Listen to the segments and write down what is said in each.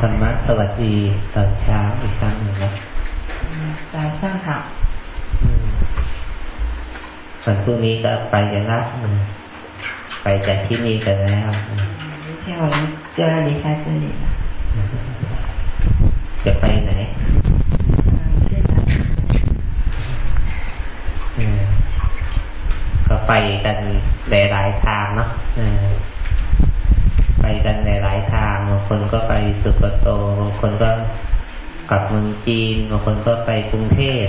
ธรรมะสวัสดีตอนเช้าอีกครั้งหนึ่งนะได้สร้างค่ะส่วนพรุ่งนี้ก็ไปกันละไปจากที่นี่กันแล้วเที่ยวนี้เจ้าหนี้ค่ะเจ้านี้จะไปไหนก็ไปกันหลายๆทางเนาะไปกันหลายๆทาง คนก็ไปสุกโตบางคนก็กลับเมืองจีนบางคนก็ไปกรุงเทพ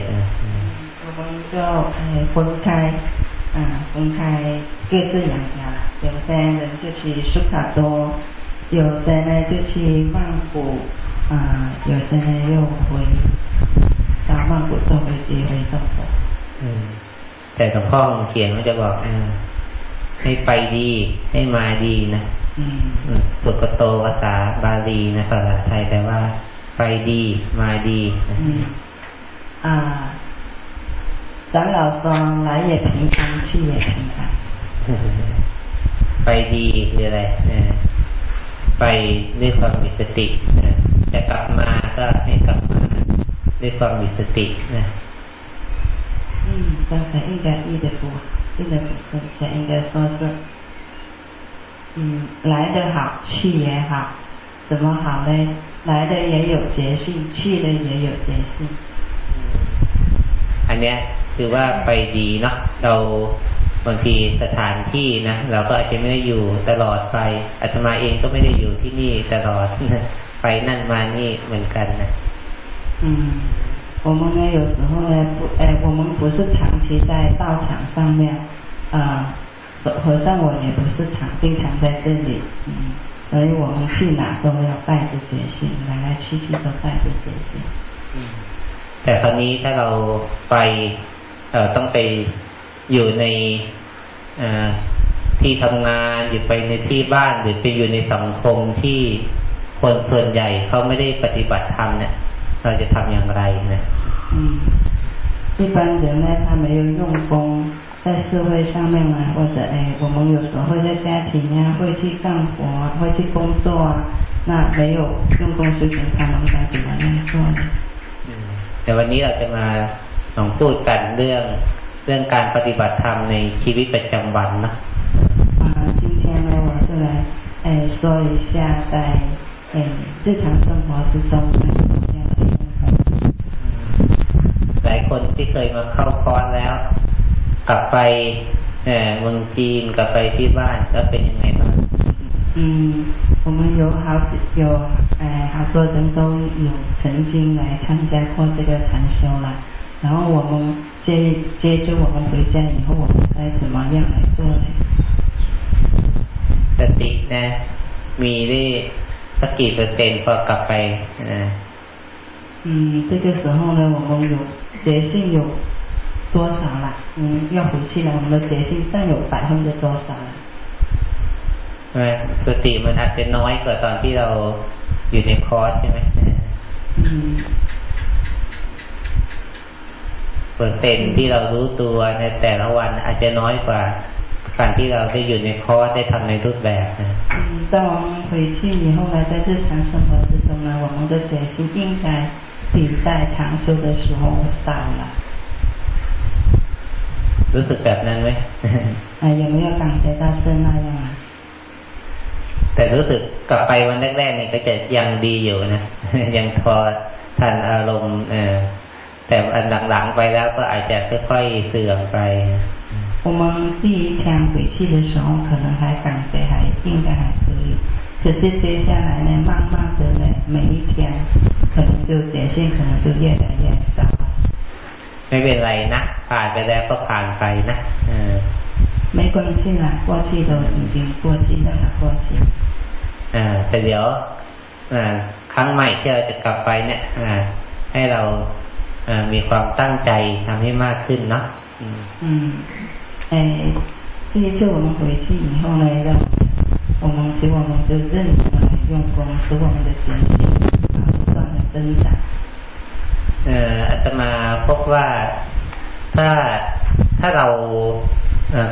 บางคนก็分开啊分开各自两家有些人就去苏卡多有些呢就去曼谷啊有些呢又回到曼谷坐飞机回中国แต่หลวงพ่อเขียนมันจะบอกให้ไปดี ให้มาดีนะสุ กโตภาษาบาลีนะภาษาไทยแปลว่า ไปดี มาดีอ่า长老说来也平安去也平安ไปดีคืออะไรไปด้วยความมีสติจะกลับมาก็ให้กลับมาด้วยความมีสตินะ嗯刚才应该译的不译的不正确应该说是 嗯，来的好，去也好，怎么好呢？来的也有决心，去的也有决心。อันเนี้ยคือว่าไปดีเนาะเราบางทีสถานที่นะเราก็อาจจะไม่ได้อยู่ตลอดไปอาตมาเองก็ไม่ได้อยู่ที่นี่ตลอดไปนั่นมานี่เหมือนกันนะ嗯，我们呢有时候呢不，哎，我们不是长期在道场上面，啊、呃。 和尚我也不是常经常在这里，嗯，所以我们去哪都要带着决心，来来去去都带着决心。แต่คราวนี้ถ้าเราไปเอ่อต้องไปอยู่ในที่ทำงานอยู่ไปในที่บ้านหรือไปอยู่ในสังคมที่คนส่วนใหญ่เขาไม่ได้ปฏิบัติธรรมเนี่ย เราจะทำอย่างไรนะอืม一般人呢，他没有用功。 在社会上面啊，或者哎，我们有时候会在家庭呀，会去干活，会去工作啊，那没有用功修行，他们该怎么样做呢？แต่วันนี้เราจะมาลองพูดกันเรื่องเรื่องการปฏิบัติธรรมในชีวิตประจำวันนะอ่า今天呢，我就来哎说一下在哎日常生活之中的หลายคนที่เคยมาเข้าคอร์สแล้ว กลับไปเมืองจีนกลับไปที่บ้านก็เป็นยังไงบ้าง嗯，我们有好几有哎好多人都有曾经来参加过这个禅修了，然后我们接接着我们回家以后，我们该怎么样来做呢？สตินะมีได้สักกี่เปอร์เซ็นต์พอกลับไป嗯，这个时候呢，我们有觉性有 多少了？嗯，要回去了，我们的决心占有百分之多少了？ใช่ไหมสติมันอาจจะน้อยกว่าตอนที่เราอยู่ในคอร์สใช่ไหมเปอร์เซ็นที่เรารู้ตัวในแต่ละวันอาจจะน้อยกว่าการที่เราได้อยู่ในคอร์สได้ทำในรูปแบบนะ在我们回去以后呢，在日常生活之中呢，我们的决心应该比在长修的时候少了。 รู้สึกแบบนั้นไหมยังไม่感觉到是那样啊แต่รู้สึกกลับไปวันแรกๆนี่ก็จะยังดีอยู่นะยังพอทันอารมณ์เออแต่อันหลังๆไปแล้วก็อาจจะค่อยๆเสื่อมไป我们第一天回去的时候，可能还感觉还应该还可以，可是接下来呢，慢慢的呢，每一天可能就觉性可能就越来越少。 ไม่เป็นไรนะผ่านไปแล้วก็ผ่านไปนะเออไม่关系啦过去都已经过去了过去อ่าแต่เดี๋ยวอ่าครั้งใหม่ที่เราจะกลับไปเนี่ยอ่าให้เราอ่ามีความตั้งใจทำให้มากขึ้นเนาะอืม哎这一次我们回去以后呢让我们使我们就认真用功使我们的决心不断的增长เ อ่ออาตมาพบว่าถ้าถ้าเรา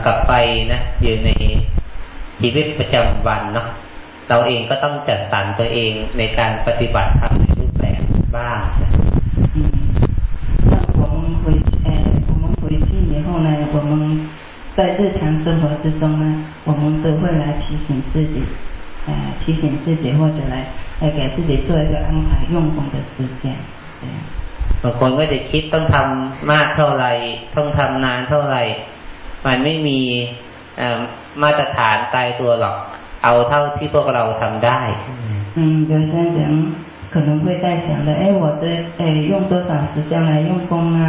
กลับไปนะอยู่ในชีวิตประจำวันเนาะ เราเองก็ต้องจัดสรรตัวเองในการปฏิบัติทำในรูปแบบบ้าง嗯，那我们回呃，我们回去以后呢，我们在日常生活之中呢，我们都会来提醒自己，呃，提醒自己或者来来给自己做一个安排用功的时间，这样。 บางคนก็จะคิดต้องทำมากเท่าไหร่ต้องทำนานเท่าไหร่มันไม่มีมาตรฐานตายตัวหรอก เอาเท่าที่พวกเราทำได้嗯有些人可能会在想的哎我这哎用多少时间来用功啊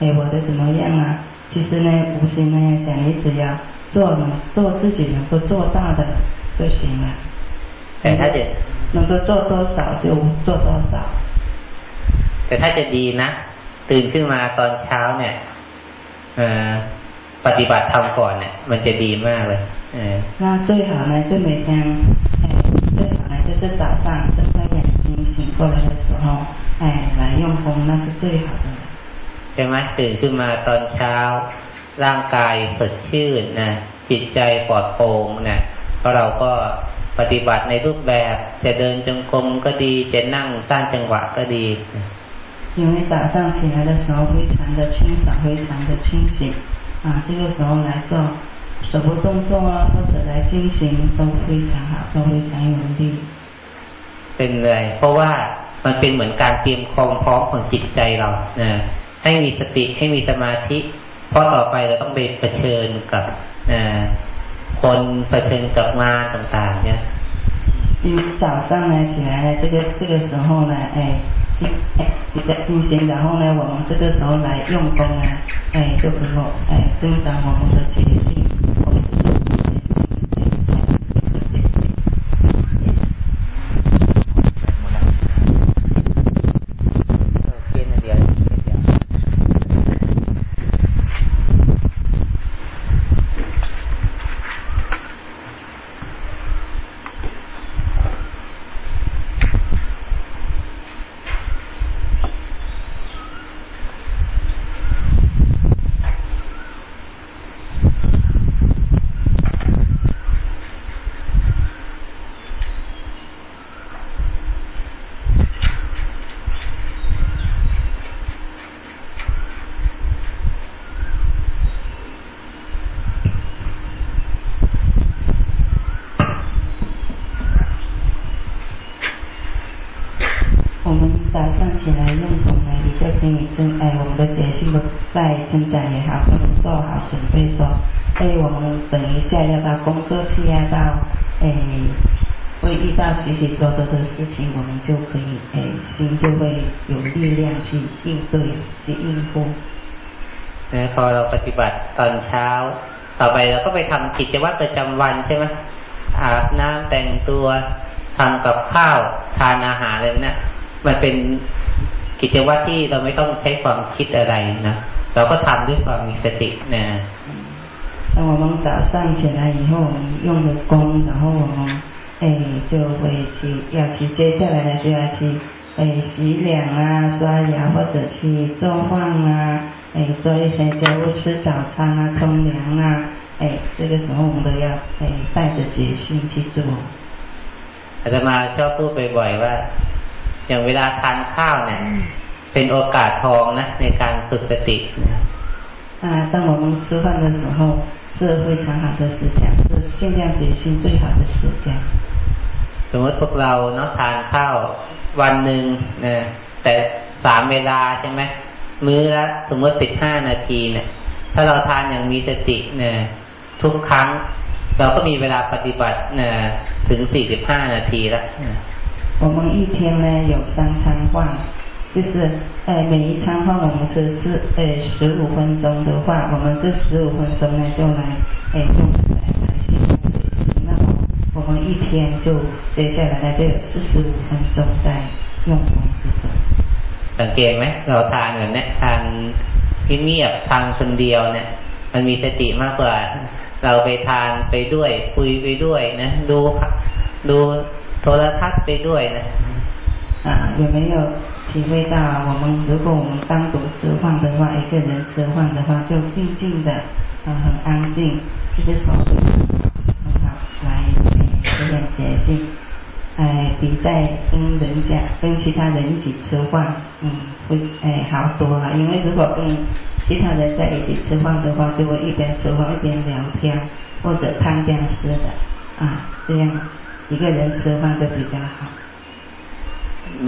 哎我的怎么样啊其实呢无心呢想你只要做做自己能够做到的就行了แต่ถ้าจะ能够做多少就做多少 แต่ถ้าจะดีนะตื่นขึ้นมาตอนเช้าเนี่ยปฏิบัติทำก่อนเนี่ยมันจะดีมากเลย那最好呢就每天最好呢就是早上睁开眼睛醒过来的时候哎来用功那是最好的ใช่ไหมตื่นขึ้นมาตอนเช้า ร่างกายสดชื่นนะจิตใจปลอดโปร่งนะเพราะเราก็ปฏิบัติในรูปแบบจะเดินจงกรมก็ดีจะนั่งสร้างจังหวะก็ดี 因为早上起来的时候非常的清爽，非常的清醒啊，这个时候来做手部动作啊，或者来进行都非常好，都非常有利。เป็นเลยเพราะว่ามันเป็นเหมือนการเตรียมความพร้อมของจิตใจเรานะให้มีสติให้มีสมาธิ เพราะต่อไปเราต้องไปเผชิญกับคนเผชิญกับงานต่าง ๆ เนี่ย早上呢起来呢，这个这个时候呢，哎。 进哎比较进行，然后呢，我们这个时候来用功啊，哎，就能够哎增长我们的觉性。好，或者做好准备说，哎，我们等一下要到工作去啊，到哎会遇到许许多多的事情，我们就可以哎心就会有力量去应对去应付。นะพอเราปฏิบัติตอนเช้า ต่อไปเราก็ไปทำกิจวัตรประจำวันใช่ไหมอาบน้ำแต่งตัวทำกับข้าวทานอาหารอะไรเนี่ยมันเป็นกิจวัตรที่เราไม่ต้องใช้ความคิดอะไรนะ เราก็ทำด้วยความมีสตินะ那我们早上起来以后，我们用了功，然后我们哎就会去要去接下来呢就要去哎洗脸啊、刷牙或者去做饭啊，哎做一些家务、吃早餐啊、冲凉啊，哎这个时候我们都要哎带着决心去做。อาตมาชอบพูดบ่อยๆว่าอย่างเวลาทานข้าวเนี่ย เป็นโอกาสทองนะในการฝึกสติอ่า当我们吃饭的时候是非常好的时间是限量决心最好的时间สมมติพวกเราเนาะทานข้าววันหนึ่งนะแต่สามเวลาใช่ไหมมื้อละสมมติสิบห้านาทีเนี่ย ถ้าเราทานอย่างมีสติเนี่ยทุกครั้ง เราก็มีเวลาปฏิบัติเนี่ยถึงสี่สิบห้านาทีแล้ว我们一天呢有三餐饭， 就是呃每一餐饭我们吃是呃十五分钟的话，我们这十五分钟呢就来呃用来来洗洗，那么我们一天就接下来呢就有四十五分钟在用功之中。สังเกตไหมเราทานแบบนี้ทานเงียบทานคนเดียวเนี่ย มันมีสติมากกว่า เราไปทานไปด้วยคุยไปด้วยนะดูดูโทรทัศน์ไปด้วยนะ啊，有没有 体会到我们如果我们单独吃饭的话，一个人吃饭的话，就静静的，啊，很安静，这个时候就很好来有点决心，哎，比在跟人家跟其他人一起吃饭，嗯，会哎好多了。因为如果跟其他人在一起吃饭的话，就会一边吃饭一边聊天，或者看电视的，啊，这样一个人吃饭就比较好。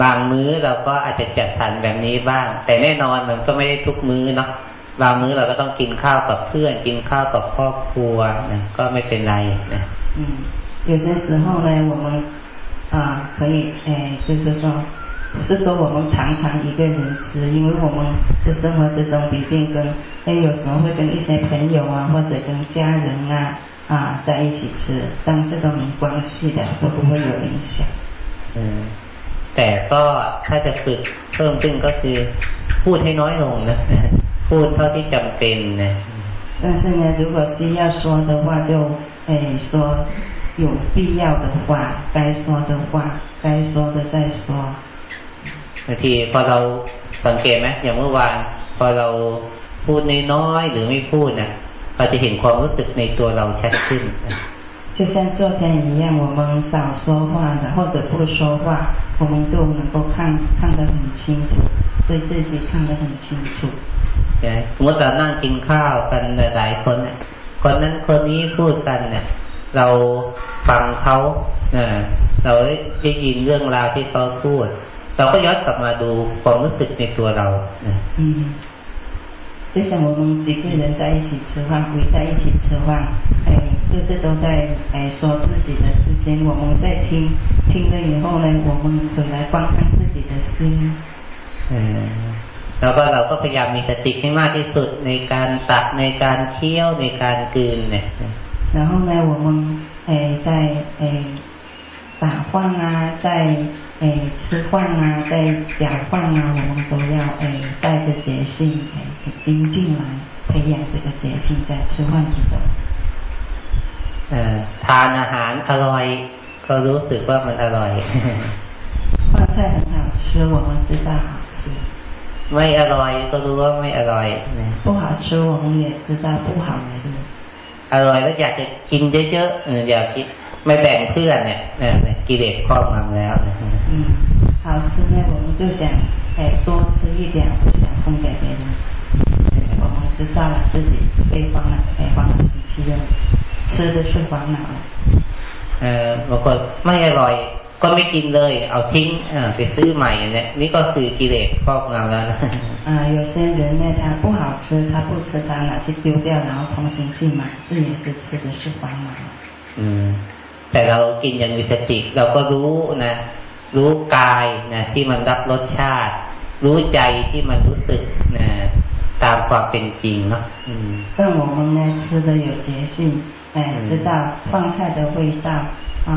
บางมื้อเราก็อาจจะจัดสรรแบบนี้บ้าง แต่แน่นอนมันก็ไม่ได้ทุกมื้อเนาะบางมื้อเราก็ต้องกินข้าวกับเพื่อน กินข้าวกับครอบครัวนะก็ไม่เป็นไรนะอืม有些时候呢我们啊，可以，诶，就是说，不是说我们常常一个人吃，因为我们的生活之中必定跟，诶，有时候会跟一些朋友啊，或者跟家人啊，啊，在一起吃，但是都没关系的，都不会有影响。嗯， แต่ก็ถ้าจะฝึกเพิ่มขึ้นก็คือพูดให้น้อยลงนะพูดเท่าที่จำเป็นนะ但是呢，如果是要说的话，就诶说。有必要的话，该说的话，该说的再说。บางทีพอเราสังเกตไหมอย่างเมื่อวานพอเราพูดน้อยหรือไม่พูดนะเราจะเห็นความรู้สึกในตัวเราชัดขึ้น 就像昨天一样，我们少说话的或者不说话，我们就能够看看得很清楚，对自己看得很清楚。สมมติเรานั่งกินข้าวกันหลายคนคนนั้นคนนี้พูดกันเนี่ยเราฟังเขาเราได้ยินเรื่องราวที่เขาพูด เราก็ย้อนกลับมาดูความรู้สึกในตัวเราอืม 就像我们几个人在一起吃饭，围在一起吃饭，哎，各自都在哎说自己的事情，我们在听，听了以后呢，我们回来观看自己的心。嗯แล้วก็เราก็พยายามมีสติให้มากที่สุดในการตักในการเคี้ยวในการกืนเนี่ย然后呢，我们诶在诶打饭啊，在 诶吃饭啊，在讲饭啊，我们都要诶带着决心诶精进来培养这个决心，在吃饭之中。เอ่อทานอาหารอร่อยก็รู้สึกว่ามันอร่อย饭菜很好吃，我们知道好吃。ไม่อร่อยก็รู้ว่าไม่อร่อย不好吃，我们也知道不好吃。 อร่อยแล้วอยากจะกินเยอะๆอยากกินไม่แบ่งเพื่อนเนี่ยกิเลสครอบงำแล้ว嗯好吃呢我们就想哎多吃一点不想分给别人吃我们知道了自己被放了被放了习气了吃的是烦恼เออบางคนไม่อร่อย ก็ไม่กินเลย เอาทิ้งไปซื้อใหม่เนี่ยนี่ก็คือกิเลสครอบงำแล้วนะอ่า有些人呢他不好吃他不吃他拿去丢掉然后重新去买这也是吃的是烦恼อืมแต่เรากินอย่างมีสติเราก็รู้นะรู้กายนะที่มันรับรสชาติ รู้ใจที่มันรู้สึกนะตามความเป็นจริงเนาะ但我们呢吃的有觉性哎知道饭菜的味道啊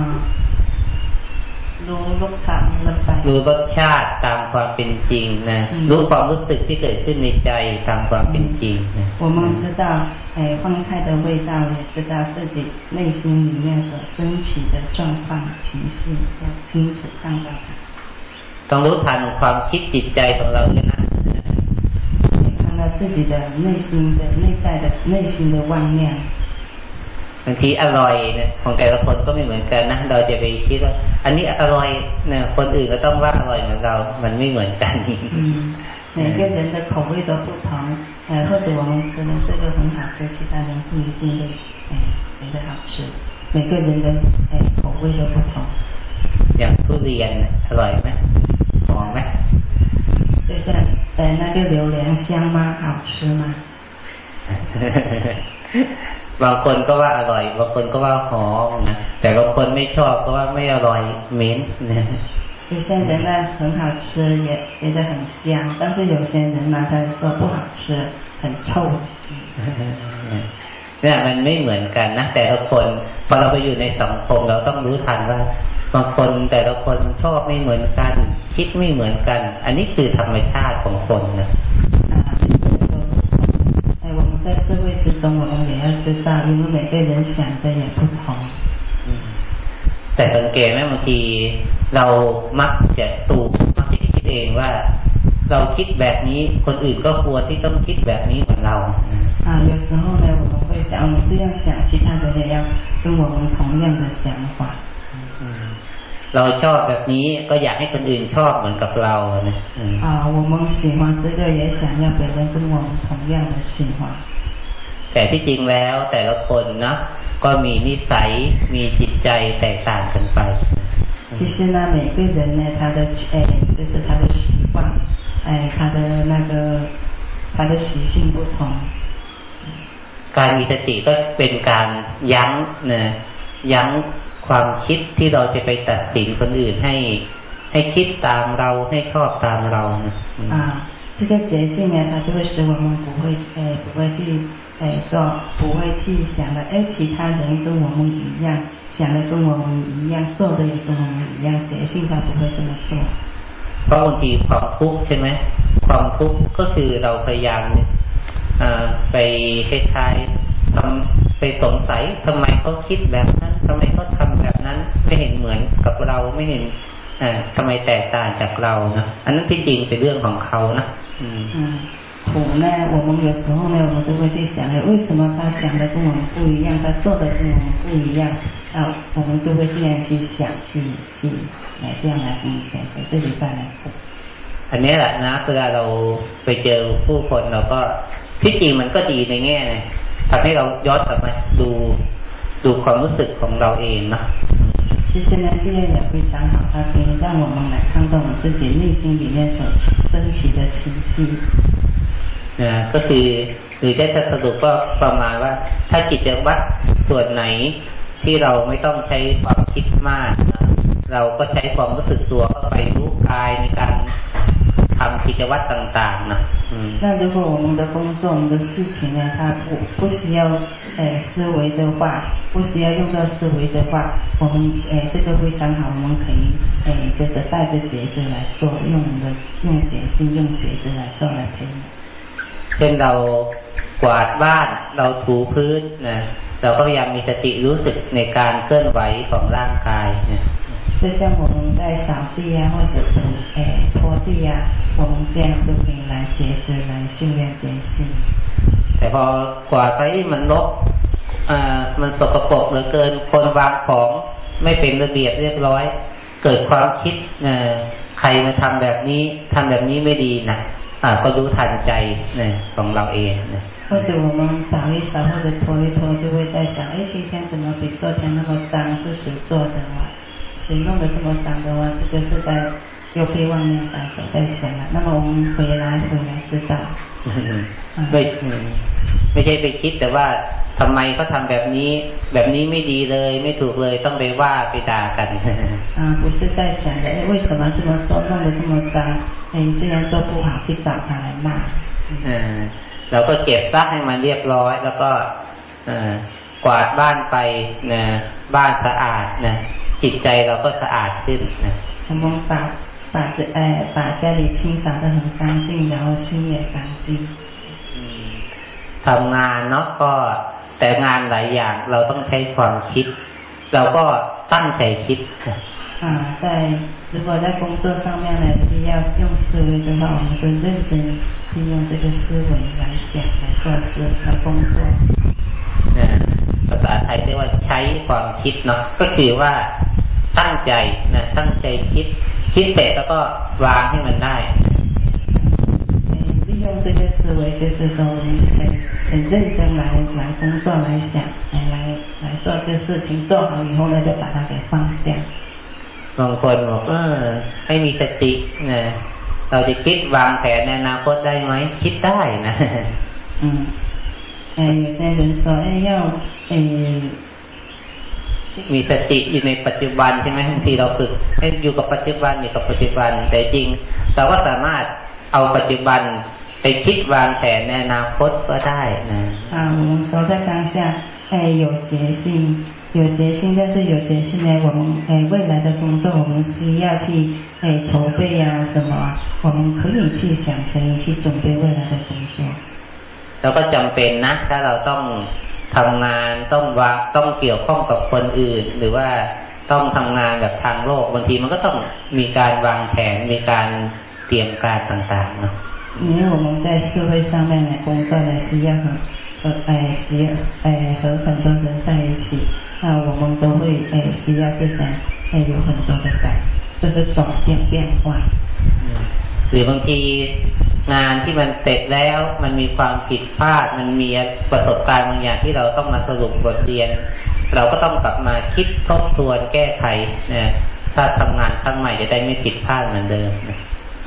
รู้รสชาติรู้รสชาติตามความเป็นจริงนะรู้ความรู้สึกที่เกิดขึ้นในใจตามความเป็นจริงนะ我们知道哎饭菜的味道也知道自己内心里面所升起的状况情绪要清楚看到它ต้องรู้ทันความคิดจิตใจของเราด้วยนะ看到自己的内心的内在的内心的妄念 บางทีอร่อยเนี่ยของแต่ละคนก็ไม่เหมือนกันนะเราจะไปคิดว่าอันนี้อร่อยเนี่ยคนอื่นก็ต้องว่าอร่อยเหมือนเรา มันไม่เหมือนกัน每个人的口味都不同，呃，或者我们吃的这个很好吃，其他人不一定会哎觉得好吃。每个人的哎口味都不同。อย่างทุเรียนอร่อยไหมหอมไหม就像呃那个榴莲香吗？好吃吗？ บางคนก็ว่าอร่อย บางคนก็ว่าหอมนะ แต่บางคนไม่ชอบก็ว่าไม่อร่อยเหม็นนะ有些人呢很好吃，也觉得很香，但是有些人呢他说不好吃，很臭。เนี่ยมันไม่เหมือนกันนะแต่ละคนพอเราไปอยู่ในสังคมเราต้องรู้ทันว่าบางคนแต่ละคนชอบไม่เหมือนกัน คิดไม่เหมือนกัน อันนี้คือธรรมชาติของคนนะ 在社会之中，我们也要知道，因为每个人想的也不同。แต่สังเกตไหมบางทีเรามักจะตูมักจะคิดเองว่า เราคิดแบบนี้คนอื่นก็ควรที่ต้องคิดแบบนี้เหมือนเรา啊，有时候呢，我们会想，我们这样想，其他的人要跟我们同样的想法。 เราชอบแบบนี้ก็อยากให้คนอื่นชอบเหมือนกับเรานะอ่า我们喜欢这个也想要别人跟我们同样的喜欢แต่ที่จริงแล้วแต่ละคนนะก็มีนิสัยมีจิตใจแตกต่างกันไป其实呢，每个人呢，他的哎，就是他的习惯，哎，他的那个他的习性不同。การมีสติก็เป็นการยั้งนะยั้ง ความคิดที่เราจะไปตัดสินคนอื่นให้ให้คิดตามเราให้ชอบตามเรานะอ่า这个觉性呢，它就会使我们不会诶不会去诶做不会去想的，诶其他人跟我们一样，想的跟我们一样，做的也跟我们一样，觉性它不会这么做。เพราะบางทีความทุกข์ใช่ไหมความทุกข์ก็คือเราพยายามไปคล้ายๆทำไปสงสัยทำไมเขาคิดแบบนั้น ทำไมเขาทาแบบนั้น ไม่เห็นเหมือนกับเราไม่เห็นอทำไมแตกต่างจากเรานะอันนั้นที่จริงเป็นเรื่องของเขานะอืม苦呢，我们有时候呢，我们都会去想，为什么他想的跟我们不一样，他做的跟我们不一样，啊，我们就会这样去想，去去来这样来分解，在这里再来苦。อันนี้แหละนะเวลาเราไปเจอผู้คนเราก็ที่จริงมันก็ดีในแง่เนี่ยทำให้เราย้อนกลับมาดู ดูความรู้สึกของเราเองนะ其实呢，这样也非常好，它可以让我们来看到我们自己内心里面所升起的情绪。นะก็คือหรือได้สรุปก็ประมาณว่า ถ้าจิตวัตรส่วนไหนที่เราไม่ต้องใช้ความคิดมาก เราก็ใช้ความรู้สึกตัวเข้าไปรู้กายในการ ทำกิจวัตรต่างๆนะ那如果我们的工作、我们的事情呢，它不不需要呃思维的话，不需要用到思维的话，我们呃这个非常好，我们可以呃就是带着觉知来做，用我们的用觉性、用觉知来做来可以。เช่นเรากวาดบ้านเราถูพื้นนะเราก็พยายามมีสติรู้สึกในการเคลื่อนไหวของร่างกายนะ 就像我们在扫地啊，或者是诶拖地啊，我们这样都可以来节制，来训练觉性。แต่พอกว่าไปมันลกอ่ามันสกปรกเหลือเกินคนวางของไม่เป็นระเบียบเรียบร้อย เกิดความคิดเอ่อใครมาทำแบบนี้ทำแบบนี้ไม่ดีนะอ่าก็รู้ทันใจเนี่ยของเราเองนะ或者我们扫一扫或者拖一拖，就会在想，哎，今天怎么比昨天那么脏？是谁做的嘛？ 谁弄得这么脏的话，这个是在又被妄念带走在想了。那么我们回来回来知道。ไม่ไม่ใช่ไปคิดแต่ว่าทำไมเขาทาแบบนี้ แบบนี้ไม่ดีเลย ไม่ถูกเลยต้องไปว่าไปด่ากันอ่า不是在想的为什么这么做弄得这么脏哎这样做不好去找他来骂เราก็เก็บซักให้มันเรียบร้อย แล้วก็กวาดบ้านไปนะบ้านสะอาดนะ จิตใจเราก็สะอาดขึ้นนะ我们把把这呃把家里清扫得很干净，然后心也干净。ทำงานเนาะก็แต่งานหลายอย่างเราต้องใช้ความคิด เราก็ตั้งใจคิดอ่า在如果在工作上面呢需要用思维的话，我们就认真利用这个思维来想来做事来工作。ภาษาไทยเรียกว่าใช้ความคิดเนาะก็คือว่า ตั้งใจนะตั้งใจคิด คิดเสร็จแล้วก็วางให้มันได้利用这个思维，就是说我们很很认真来来工作来想，来来来做这个事情，做好以后呢，就把它给放下。บางคนบอกเออให้มีสตินะเราจะคิดวางแผนในอนาคตได้ไหมคิดได้นะอืม哎，有些人说，哎，要哎 มีสติอยู่ในปัจจุบันใช่ไหมบางทีเราฝึกให้อยู่กับปัจจุบันอยู่กับปัจจุบัน แต่จริงเราก็สามารถเอาปัจจุบันไปคิดวางแผนในอนาคตก็ได้นะอ่า我们说在当下哎有决心有决心但是有决心呢我们哎未来的工作我们需要去哎筹备啊什么我们可以去想可以去准备未来的工作เราก็จำเป็นนะ ถ้าเราต้อง ทำงานต้องวาต้องเกี่ยวข้องกับคนอื่น หรือว่าต้องทำงานแบบทางโลกบางทีมันก็ต้องมีการวางแผนมีการเตรียมการต่างๆเนาะ因为我们在社会上面来工作呢，是要和和哎需要哎和很多人在一起，那我们都会哎需要这种哎 哎有很多的改，就是转变变化。หรือบางที งานที่มันเสร็จแล้วมันมีความผิดพลาด มันมีประสบการณ์บางอย่างที่เราต้องมาสรุปบทเรียน เราก็ต้องกลับมาคิดทบทวนแก้ไขนะถ้าทำงานครั้งใหม่จะได้ไม่ผิดพลาดเหมือนเดิม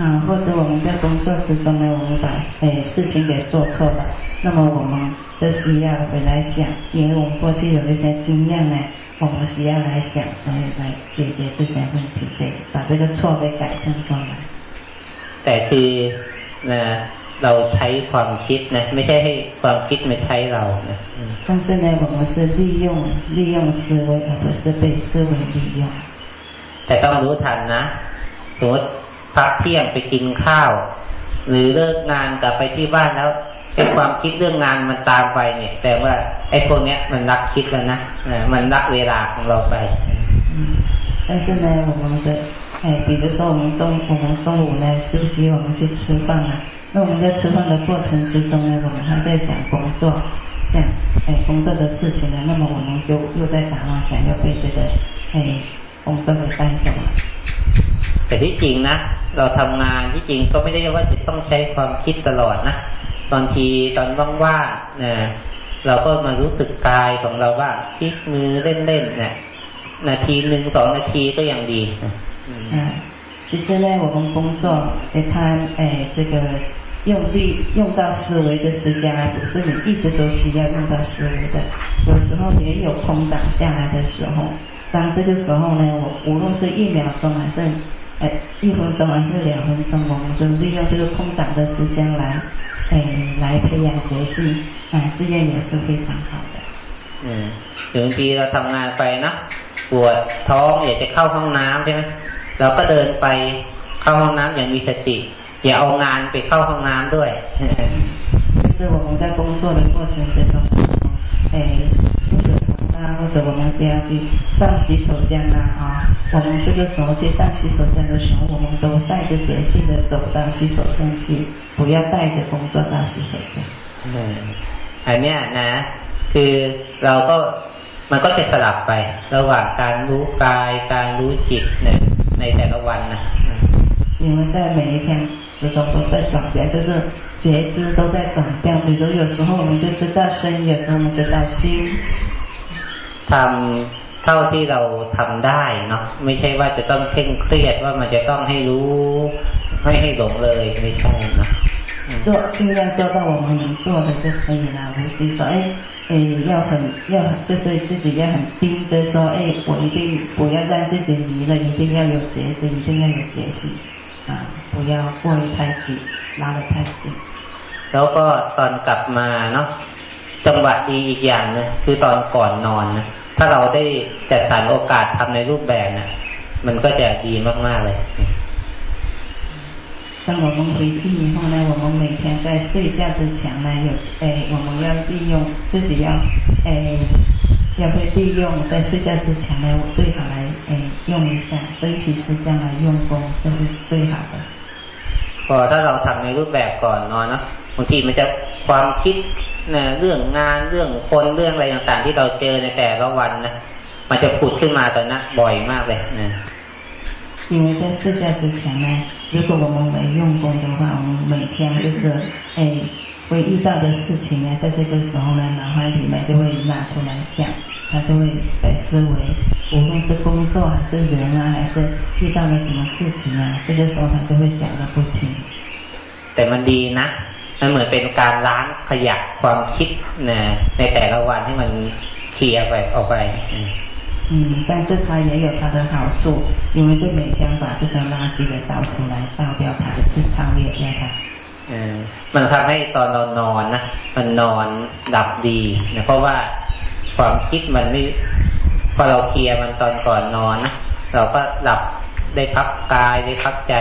啊，或者我们在工作之中呢，我们把诶事情给做错了，那么我们就需要回来想，因为我们过去有一些经验呢，我们需要来想，所以来解决这些问题，这把这个错给改正过来。แต่คือ นะเราใช้ความคิดนะไม่ใช่ให้ความคิดมาใช้เรานะ但是呢我们是利用利用思维而不是被思维利用แต่ต้องรู้ทันนะสมมติพักเที่ยงไปกินข้าว หรือเลิกงานกลับไปที่บ้านแล้วไอ้ความคิดเรื่องงานมันตามไปเนี่ย แต่ว่าไอ้พวกเนี้ยมันรักคิดแล้วนะมันรักเวลาของเราไป但是呢我们的 哎，比如说我们中我们中午呢休息，我们去吃饭了。那我们在吃饭的过程之中呢，我们还在想工作，想哎工作的事情呢，那么我们就又在打妄想，又被这个哎工作给带走了。แต่ที่จริงนะเราทำงานที่จริงก็ไม่ได้ว่าจะต้องใช้ความคิดตลอดนะบางทีตอนว่างๆนะเราก็มารู้สึกกายของเราว่าพลิกมือเล่นๆเนี่ยนาทีหนึ่งสองนาทีก็ยังดี 嗯，其实呢，我们工作，诶，他诶，这个用力用到思维的时间，还不是你一直都需要用到思维的，有时候也有空档下来的时候。当这个时候呢，我无论是一秒钟还是诶一分钟还是两分钟，我们就利用这个空档的时间来诶来培养决心，啊，这样也是非常好的。嗯，有บางทีเราทำงานไปนะปวดท้องอยากจะเข้าห้องน้ำใช่ไหม เราก็เดินไปเข้าห้องน้ำอย่างมีสติอย่าเอางานไปเข้าห้องน้ำด้วย就是我们在工作的过程之中，哎，或者啊，或者我们是要去上洗手间呐啊，我们这个时候去上洗手间的时候，我们都带着觉性的走到洗手间去，不要带着工作到洗手间。嗯，อันเนี้ยนะ คือเราก็มันก็จะสลับไประหว่างการรู้กายการรู้จิตเนี่ย ในแต่ละวันนะ因为在每一天之中都在转变，就是觉知都在转变。比如有时候我们就知道身，有时候我们知道心。ทำเท่าที่เราทำได้เนาะไม่ใช่ว่าจะต้องเคร่งเครียดว่ามันจะต้องให้รู้ไม่ให้หลงเลยไม่ใช่นะ 做尽量做到我们能做的就可以了。无需说，哎，哎，要很要就是自己要很盯着说，哎，我一定不要让自己迷了，一定要有节制，一定要有节制，啊，不要过于太紧，拉得太紧。แล้วก็ตอนกลับมาเนาะจังหวะดีอีกอย่างนะคือตอนก่อนนอนนะถ้าเราได้จัดสรรโอกาสทำในรูปแบบนะมันก็จะดีมากๆเลย 当我们回去以后呢，我们每天在睡觉之前呢，有诶，我们要利用自己要诶，要会利用在睡觉之前呢，我最好来诶用一下，争取时间来用功，这是最好的。พอถ้าเราทำในรูปแบบก่อนนอนนะบางทีมันจะความคิดนะเรื่องงานเรื่องคนเรื่องอะไรต่างๆที่เราเจอในแต่ละวันนะมันจะผุดขึ้นมาตอนนั้นบ่อยมากเลยนะ 因为在睡觉之前呢，如果我们没用功的话，我们每天就是诶会遇到的事情呢，在这个时候呢，脑海里面就会拿出来想，他就会在思维，无论是工作还是人啊，还是遇到了什么事情啊，这个时候他就会想个不停。แต่มันดีนะมันเหมือนเป็นการล้างขยะความคิดนะในแต่ละวันให้มันเคลียร์ไปออกไป 嗯，但是它也有它的好处，因为就每天把这些垃圾给倒出来，倒掉它，去超越掉它。เออมันทำให้ตอนเรานอนนะมันนอนหลับดีนะเพราะว่าความคิดมันไม่พอเราเคลียร์มันตอนก่อนนอนนะเราก็หลับได้พักกายได้พักใจ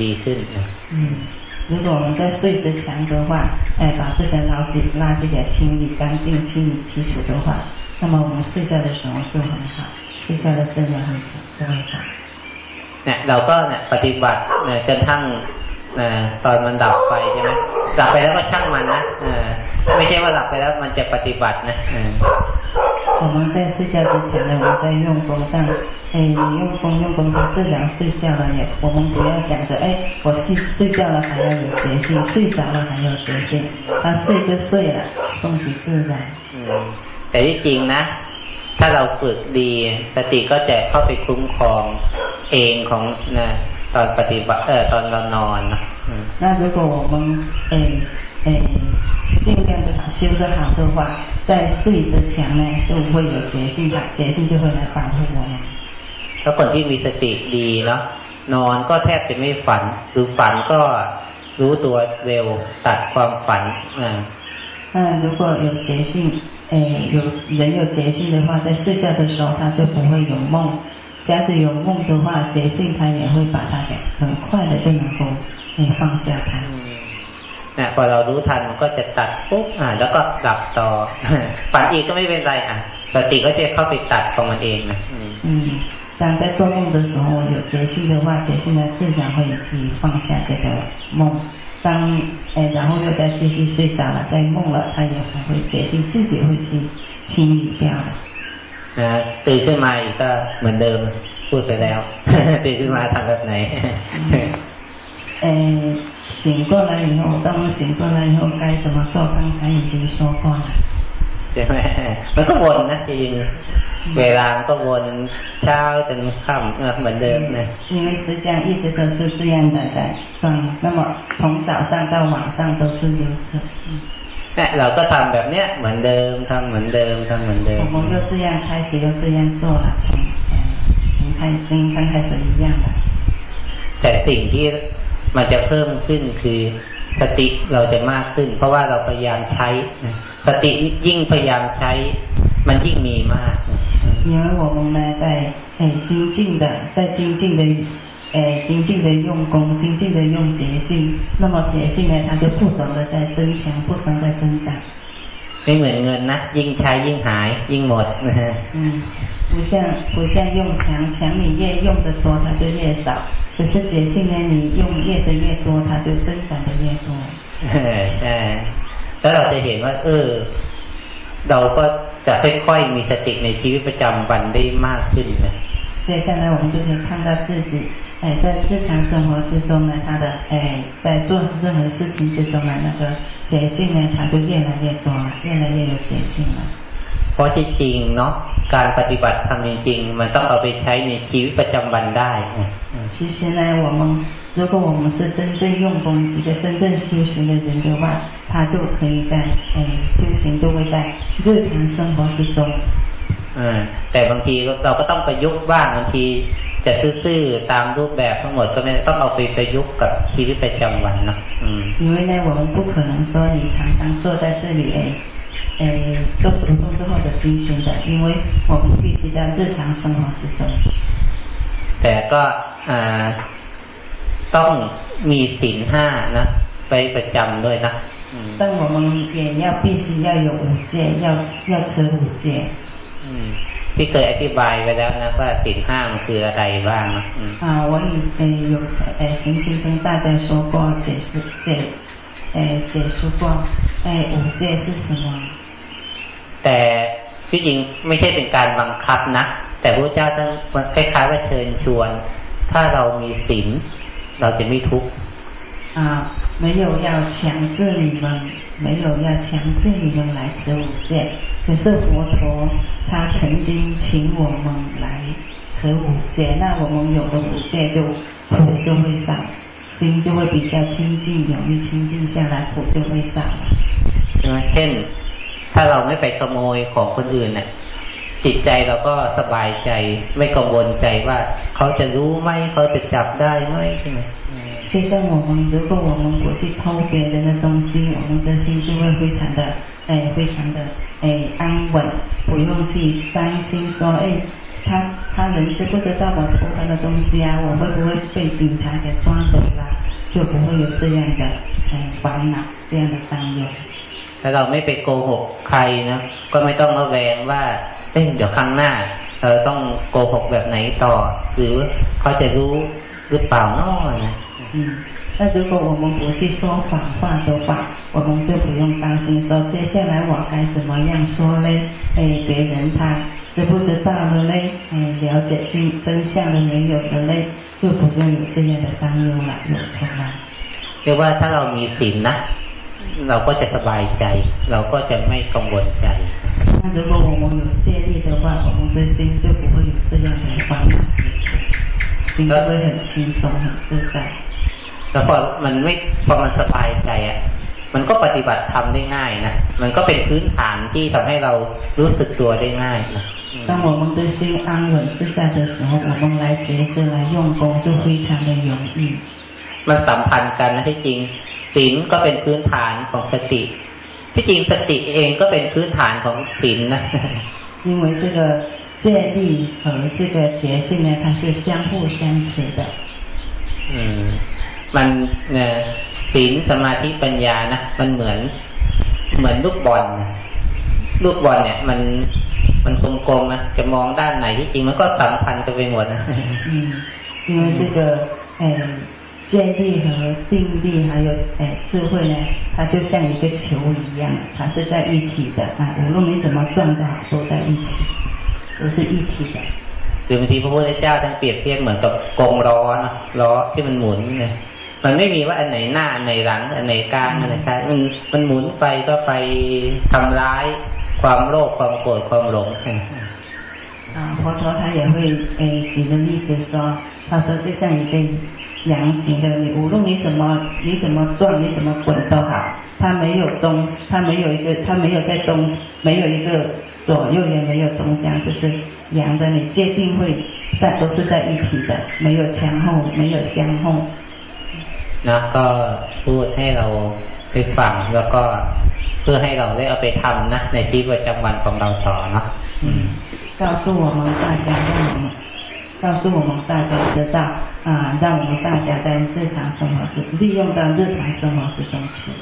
ดีขึ้นอืม如果我们在睡之前的话，哎，把这些垃圾垃圾给清理干净、清理清楚的话， 那么我们睡觉的时候就很好，睡觉的质量很就会好。เนี่ยเราก็เนี่ยปฏิบัติเนี่ยจนทั้งตอนมันดับไปใช่ไหมดับไปแล้วก็ช่างมันนะไม่ใช่ว่าหลับไปแล้วมันจะปฏิบัตินะ 我们在睡觉之前呢，我们在用功，但哎，你用功用功，他自然睡觉了也，我们不要想着哎，我睡睡觉了还要有决心，睡着了还有决心，他睡就睡了，顺其自然。嗯， แต่ที่จริงนะ ถ้าเราฝึกดีสติก็จะเข้าไปคุ้มครองเองของนะตอนปฏิบัติเออตอนเรานอนนะ那如果我们诶诶训练的好，修得好的话，在睡之前呢，就会有觉性的，觉性就会来保护我们。แล้วคนที่มีสติดีเนาะนอนก็แทบจะไม่ฝันหรือฝันก็รู้ตัวเร็วตัดความฝันอ่า那如果有觉性， 诶，有人有觉性的话，在睡觉的时候他就不会有梦。假使有梦的话，觉性他也会把它给很快的就能够诶放下它。นะพอเรารู้ทันมันก็จะตัดปุ๊บอ่าแล้วก็หลับต่อฝันอีกก็ไม่เป็นไรอ่ะสติก็จะเข้าไปตัดของมันเองนะอืม 当在做梦的时候有觉性的话，觉性呢自然会去放下这个梦。当诶，然后又再继续睡着了，在梦了，他也还会觉性自己会去清理掉的。นะตื่นขึ้นมาอีกก็เหมือนเดิมพูดไปแล้วตื่นขึ้นมาทำแบบไหนเอ醒过来以后，当我醒过来以后该怎么做？刚才已经说过了。ใช่ไหมมันก็วนนะจริง เวลาก็วนเช้าจนค่ำเหมือนเดิมนะ因为时间一直都是这样的在转，那么从早上到晚上都是如此。เนี่ยเราก็ทำแบบเนี้ยเหมือนเดิมทำเหมือนเดิมทำเหมือนเดิม我们就这样开始就这样做了从从开跟刚开始一样的แต่สิ่งที่มันจะเพิ่มขึ้นคือสติเราจะมากขึ้น เพราะว่าเราพยายามใช้สติยิ่งพยายามใช้ มันยิ่งมีมาก因为我们呢在很精进的在精进的诶，精进的用功，精进的用觉性，那么觉性呢，它就不断的在增强，不断在增长。ไม่เหมือนเงินนะยิ่งใช้ยิ่งหายยิ่งหมดนะฮะ嗯，不像不像用强，强你越用的多，它就越少。可是觉性呢，你用越的越多，它就增长的越多。ใช่แล้วเราจะเห็นว่า เออ เราก็ จะค่อยๆมีสติในชีวิตประจำวันได้มากขึ้นนะ接下来我们就可以看到自己，哎，在日常生活之中呢，他的哎，在做任何事情之中呢，那个觉性呢，他就越来越多了，越来越有觉性了。 เพราะที่จริงเนาะการปฏิบัติทำจริงๆมันต้องเอาไปใช้ในชีวิตประจำวันได้其实呢，我们如果我们是真正用功一个真正修行的人的话，他就可以在哎修行就会在日常生活之中แต่บางทีเราก็ต้องประยุกต์บ้างบางทีจะซื่อๆตามรูปแบบทั้งหมดก็ไม่ต้องเอาไปประยุกต์กับชีวิตประจำวันนะ因为呢我们不可能说你常常坐在这里诶 诶做什么动作或者精神的因为我们必须在日常生活之中แต่ก็ต้องมีศีลห้านะไปประจำด้วยนะ但我们也要必须要有五戒要要吃五戒ที่เคยอธิบายไปแล้วนะว่าสินห้ามันคืออะไรบ้างนะอ่า我以呃有呃曾经跟大家说过解释解呃解说过 哎五戒是什么แต่ที่จริงไม่ใช่เป็นการบังคับนะแต่พระเจ้าต้องคล้ายๆว่าเชิญชวน ถ้าเรามีศีลเราจะไม่ทุกข์อ่า没有要强制你们没有要强制你们来持五戒可是佛陀他曾经请我们来持五戒，那我们有了五戒就苦就会少， 心就会比较清净，容易清净下来，苦就会少。ใช่ไหมเช่นถ้าเราไม่ไปขโมยของคนอื่นเนี่ยจิตใจเราก็สบายใจไม่กังวลใจว่าเขาจะรู้ไหมเขาจะจับได้ไหมใช่ไหม就像我们如果我们不去偷别人的东西，我们的心就会非常的哎，非常的哎安稳，不用去担心说哎， 他他人知不知道我偷他的东西啊？我会不会被警察给抓走了？就不会有这样的哎烦恼，这样的担忧。ถ้าเราไม่ไปโกหกใครนะก็ไม่ต้องระแวงว่าเอ้เดี๋ยวครั้งหน้าเราต้องโกหกแบบไหนต่อ หรือเขาจะรู้หรือเปล่าน้อนะ嗯， 那如果我们不去说反话的话，我们就不用担心说接下来我该怎么样说嘞？哎，别人他 知不知道了嘞？哎，了解真真相了没有的嘞？就不用有这样的担忧了，有错吗？เรียกว่าถ้าเรามีศีลนะเราก็จะสบายใจ เราก็จะไม่กังวลใจ那如果我们有戒律的话，我们的心就不会有这样的烦恼，心就会很轻松、很自在。แล้วพอมันไม่พอมันสบายใจอ่ะ มันก็ปฏิบัติทำได้ง่ายนะมันก็เป็นพื้นฐานที่ทำให้เรารู้สึกตัวได้ง่ายนะ当我们的心安稳自在的时候，我们来觉知来用功就非常的容易。มันสัมพันธ์กันนะที่จริงศีลก็เป็นพื้นฐานของสติ ที่จริงสติเองก็เป็นพื้นฐานของศีลนะ因为这个戒律和这个觉性呢，它是相互相持的。嗯，มันเนี่ย ศีลสมาธิปัญญานะมันเหมือนเหมือนลูกบอลนะลูกบอลเนี่ย มันมันกลมๆนะจะมองด้านไหนที่จริงมันก็สัมพันธ์กันไปหมดนะอืม因为这个诶建立和定力还有诶智慧呢，它就像一个球一样，它是在一起的啊。无论你怎么撞的，都在一起，都是一体的。หรือบางทีพระพุทธเจ้าท่านเปรียบเทียบเหมือนกับกงล้อนะล้อที่มันหมุนเนี่ย มันไม่มีว่าอันไหนหน้าอันไหนหลังอันไหนกลางอันไหนท้ายมันมันหมุนไปก็ไปทำร้ายความโลภความโกรธความหลง啊，佛陀他也会诶举个例子说，他说就像一个羊形的，你无论你怎么你怎么转你怎么滚都好，它没有中，它没有一个，它没有在中，没有一个左右也没有中间，就是羊的，你界定会在都是在一起的，没有前后，没有相后。 นะก็พูดให้เราไปฟังแล้วก็เพื่อให้เราได้เอาไปทำนะในชีวิตประจำวันของเราต่อเนาะ告诉我们大家让我们告诉我们大家知道啊，让我们大家在日常生活之利用到日常生活之中去。